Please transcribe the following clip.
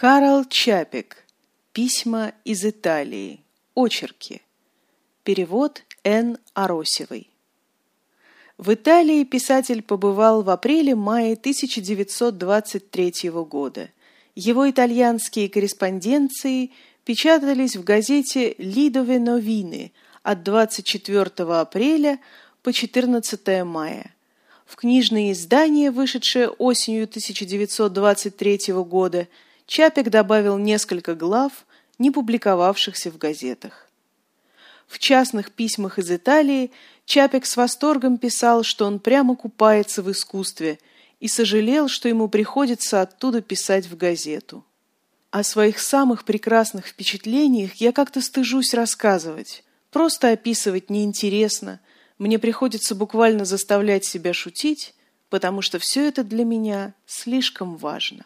Карл Чапик. Письма из Италии. Очерки. Перевод Н. Аросевой. В Италии писатель побывал в апреле-мае 1923 года. Его итальянские корреспонденции печатались в газете «Лидове новины» от 24 апреля по 14 мая. В книжные издания, вышедшие осенью 1923 года, Чапик добавил несколько глав, не публиковавшихся в газетах. В частных письмах из Италии Чапик с восторгом писал, что он прямо купается в искусстве и сожалел, что ему приходится оттуда писать в газету. О своих самых прекрасных впечатлениях я как-то стыжусь рассказывать. Просто описывать неинтересно. Мне приходится буквально заставлять себя шутить, потому что все это для меня слишком важно.